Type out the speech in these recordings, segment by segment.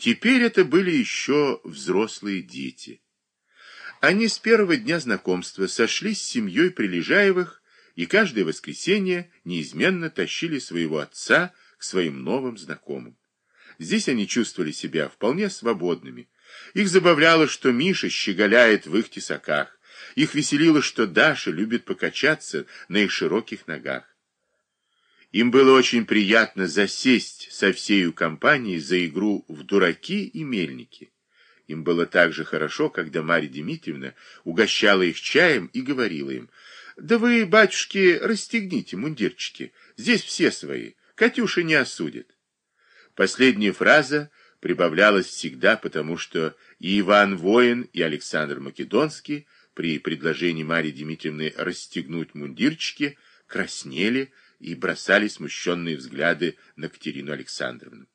Теперь это были еще взрослые дети. Они с первого дня знакомства сошлись с семьей Прилежаевых и каждое воскресенье неизменно тащили своего отца к своим новым знакомым. Здесь они чувствовали себя вполне свободными. Их забавляло, что Миша щеголяет в их тесаках. Их веселило, что Даша любит покачаться на их широких ногах. Им было очень приятно засесть со всею компанией за игру в дураки и мельники. Им было так же хорошо, когда Марья Дмитриевна угощала их чаем и говорила им, «Да вы, батюшки, расстегните мундирчики, здесь все свои, Катюша не осудит». Последняя фраза прибавлялась всегда, потому что и Иван Воин, и Александр Македонский при предложении Марьи Дмитриевны расстегнуть мундирчики краснели, и бросали смущенные взгляды на Катерину Александровну.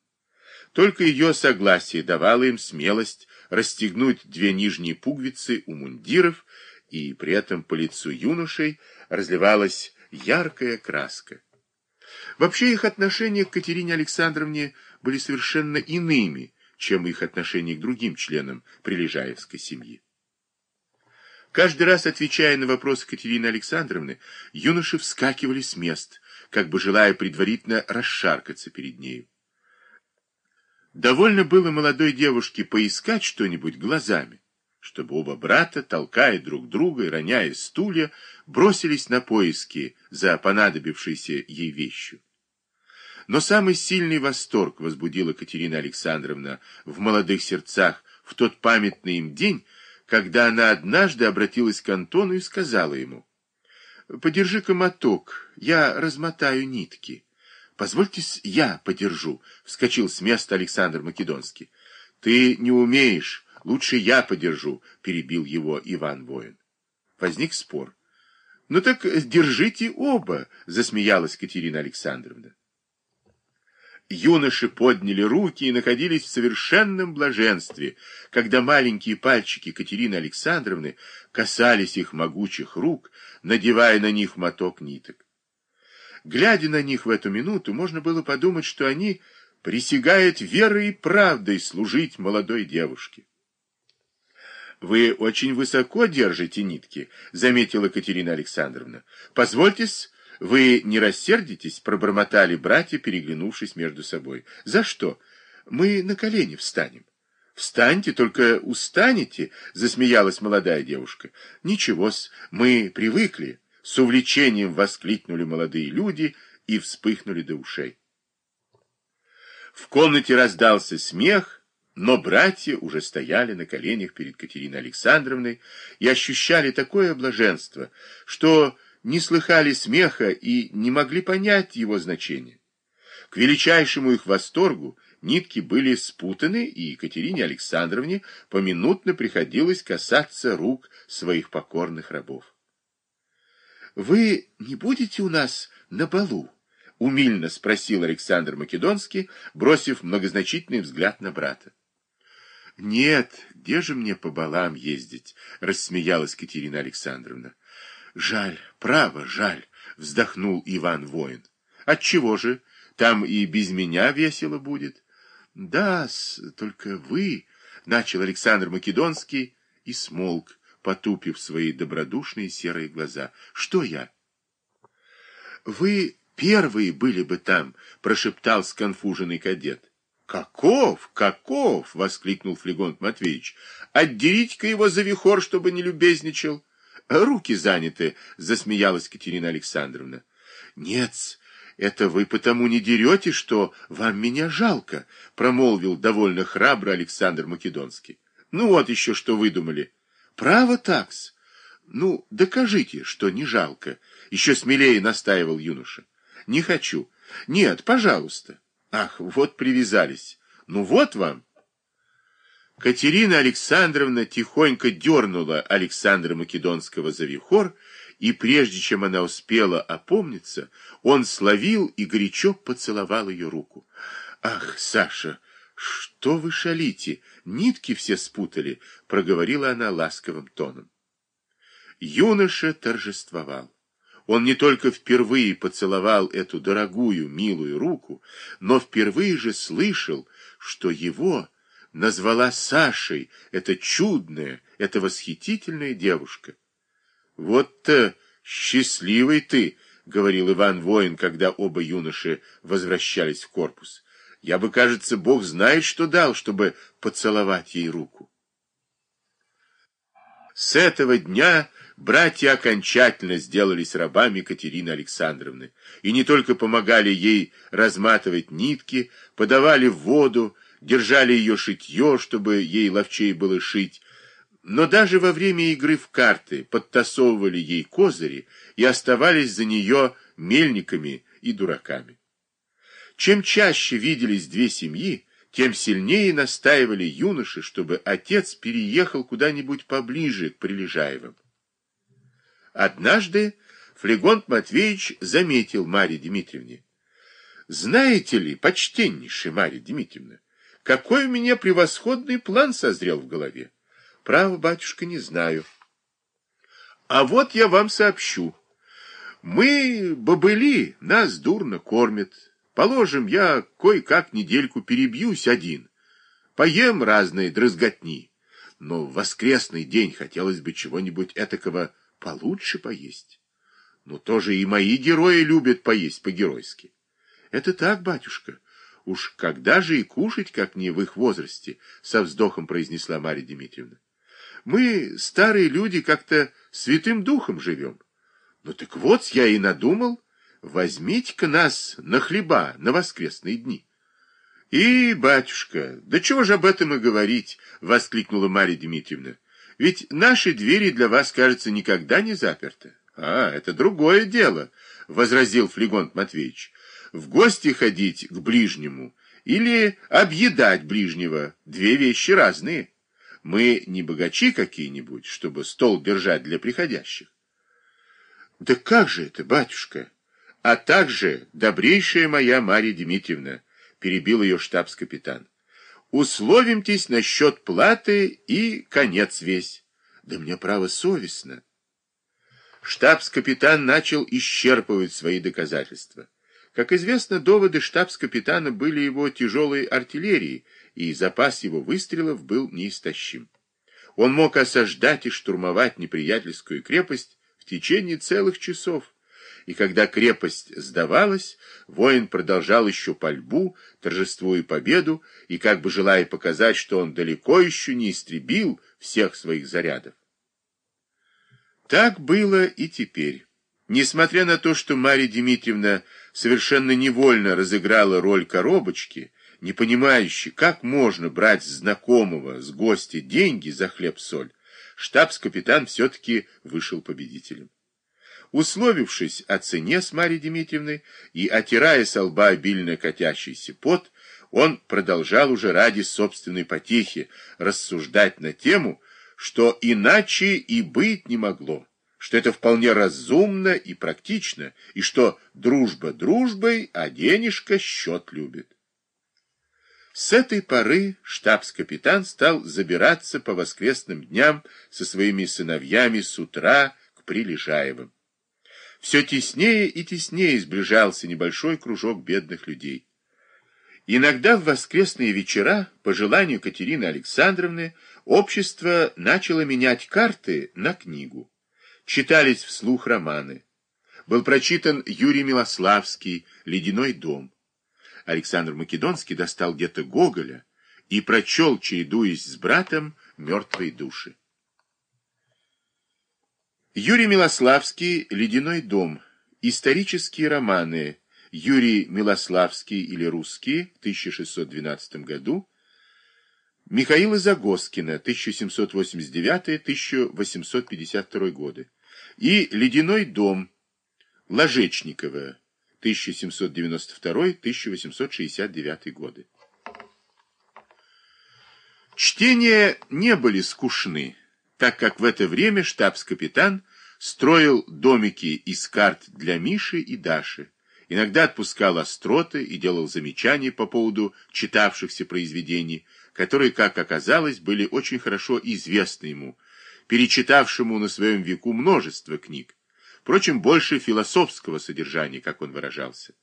Только ее согласие давало им смелость расстегнуть две нижние пуговицы у мундиров, и при этом по лицу юношей разливалась яркая краска. Вообще их отношения к Катерине Александровне были совершенно иными, чем их отношения к другим членам Прилежаевской семьи. Каждый раз, отвечая на вопросы Катерины Александровны, юноши вскакивали с мест, как бы желая предварительно расшаркаться перед нею. Довольно было молодой девушке поискать что-нибудь глазами, чтобы оба брата, толкая друг друга и роняя стулья, бросились на поиски за понадобившейся ей вещью. Но самый сильный восторг возбудила Катерина Александровна в молодых сердцах в тот памятный им день, когда она однажды обратилась к Антону и сказала ему, Подержи-ка моток, я размотаю нитки. Позвольте, я подержу, вскочил с места Александр Македонский. Ты не умеешь, лучше я подержу, перебил его Иван Воин. Возник спор. Ну так держите оба, засмеялась Катерина Александровна. Юноши подняли руки и находились в совершенном блаженстве, когда маленькие пальчики Катерины Александровны касались их могучих рук, надевая на них моток ниток. Глядя на них в эту минуту, можно было подумать, что они присягают верой и правдой служить молодой девушке. «Вы очень высоко держите нитки», — заметила Катерина Александровна. «Позвольтесь вы не рассердитесь, пробормотали братья, переглянувшись между собой. За что? Мы на колени встанем. Встаньте, только устанете, засмеялась молодая девушка. Ничего-с, мы привыкли, с увлечением воскликнули молодые люди и вспыхнули до ушей. В комнате раздался смех, но братья уже стояли на коленях перед Катериной Александровной и ощущали такое блаженство, что не слыхали смеха и не могли понять его значения. К величайшему их восторгу нитки были спутаны, и Екатерине Александровне поминутно приходилось касаться рук своих покорных рабов. «Вы не будете у нас на балу?» — умильно спросил Александр Македонский, бросив многозначительный взгляд на брата. «Нет, где же мне по балам ездить?» — рассмеялась Катерина Александровна. Жаль, право, жаль, вздохнул Иван Воин. Отчего же? Там и без меня весело будет. Да, только вы, начал Александр Македонский и смолк, потупив свои добродушные серые глаза. Что я? Вы первые были бы там, прошептал сконфуженный кадет. «Каков? Каков?» — воскликнул Флегонт Матвеевич. «Отдерите-ка его за вихор, чтобы не любезничал». Руки заняты, засмеялась Катерина Александровна. Нет, это вы потому не дерете, что вам меня жалко, промолвил довольно храбро Александр Македонский. Ну вот еще что выдумали. Право такс. Ну, докажите, что не жалко, еще смелее настаивал юноша. Не хочу. Нет, пожалуйста. Ах, вот привязались. Ну вот вам. Катерина Александровна тихонько дернула Александра Македонского за вихор, и прежде чем она успела опомниться, он словил и горячо поцеловал ее руку. «Ах, Саша, что вы шалите? Нитки все спутали», — проговорила она ласковым тоном. Юноша торжествовал. Он не только впервые поцеловал эту дорогую, милую руку, но впервые же слышал, что его назвала Сашей, эта чудная, эта восхитительная девушка. Вот-то счастливый ты, говорил Иван Воин, когда оба юноши возвращались в корпус. Я бы, кажется, Бог знает, что дал, чтобы поцеловать ей руку. С этого дня братья окончательно сделались рабами Катерины Александровны и не только помогали ей разматывать нитки, подавали воду, держали ее шитье, чтобы ей ловчей было шить, но даже во время игры в карты подтасовывали ей козыри и оставались за нее мельниками и дураками. Чем чаще виделись две семьи, тем сильнее настаивали юноши, чтобы отец переехал куда-нибудь поближе к Прилежаевым. Однажды Флегонт Матвеевич заметил Марье Дмитриевне. «Знаете ли, почтеннейшая Марья Дмитриевна, какой у меня превосходный план созрел в голове? Право, батюшка, не знаю. А вот я вам сообщу. Мы, бобыли, нас дурно кормят, Положим, я кое-как недельку перебьюсь один, поем разные дрозготни, но в воскресный день хотелось бы чего-нибудь этакого получше поесть. Но тоже и мои герои любят поесть по-геройски. Это так, батюшка. Уж когда же и кушать, как не в их возрасте, со вздохом произнесла Марья Дмитриевна. Мы, старые люди, как-то святым духом живем. Ну так вот, я и надумал, возьмите-ка нас на хлеба на воскресные дни. И, батюшка, да чего же об этом и говорить, воскликнула Марья Дмитриевна. Ведь наши двери для вас, кажется, никогда не заперты. А, это другое дело, возразил Флегонт Матвеевич. В гости ходить к ближнему или объедать ближнего – две вещи разные. Мы не богачи какие-нибудь, чтобы стол держать для приходящих. Да как же это, батюшка? а также, добрейшая моя Марья Дмитриевна, перебил ее штабс-капитан, условимтесь насчет платы и конец весь. Да мне право совестно. Штабс-капитан начал исчерпывать свои доказательства. Как известно, доводы штабс-капитана были его тяжелой артиллерией, и запас его выстрелов был неистощим. Он мог осаждать и штурмовать неприятельскую крепость в течение целых часов, и когда крепость сдавалась, воин продолжал еще пальбу, торжествуя победу, и как бы желая показать, что он далеко еще не истребил всех своих зарядов. Так было и теперь. Несмотря на то, что Марья Дмитриевна совершенно невольно разыграла роль коробочки, не понимающей, как можно брать знакомого, с гостя деньги за хлеб-соль, штабс-капитан все-таки вышел победителем. Условившись о цене с Марьей Дмитриевной и отирая со лба обильно катящийся пот, он продолжал уже ради собственной потехи рассуждать на тему, что иначе и быть не могло, что это вполне разумно и практично, и что дружба дружбой, а денежка счет любит. С этой поры штабс-капитан стал забираться по воскресным дням со своими сыновьями с утра к Прилежаевым все теснее и теснее сближался небольшой кружок бедных людей. Иногда в воскресные вечера, по желанию Катерины Александровны, общество начало менять карты на книгу. Читались вслух романы. Был прочитан Юрий Милославский «Ледяной дом». Александр Македонский достал где-то Гоголя и прочел, чередуясь с братом, «Мертвые души». Юрий Милославский «Ледяной дом». Исторические романы. Юрий Милославский или русские, в 1612 году. Михаила Загоскина, 1789-1852 годы. И «Ледяной дом» Ложечникова, 1792-1869 годы. Чтения не были скучны так как в это время штабс-капитан строил домики из карт для Миши и Даши, иногда отпускал остроты и делал замечания по поводу читавшихся произведений, которые, как оказалось, были очень хорошо известны ему, перечитавшему на своем веку множество книг, впрочем, больше философского содержания, как он выражался.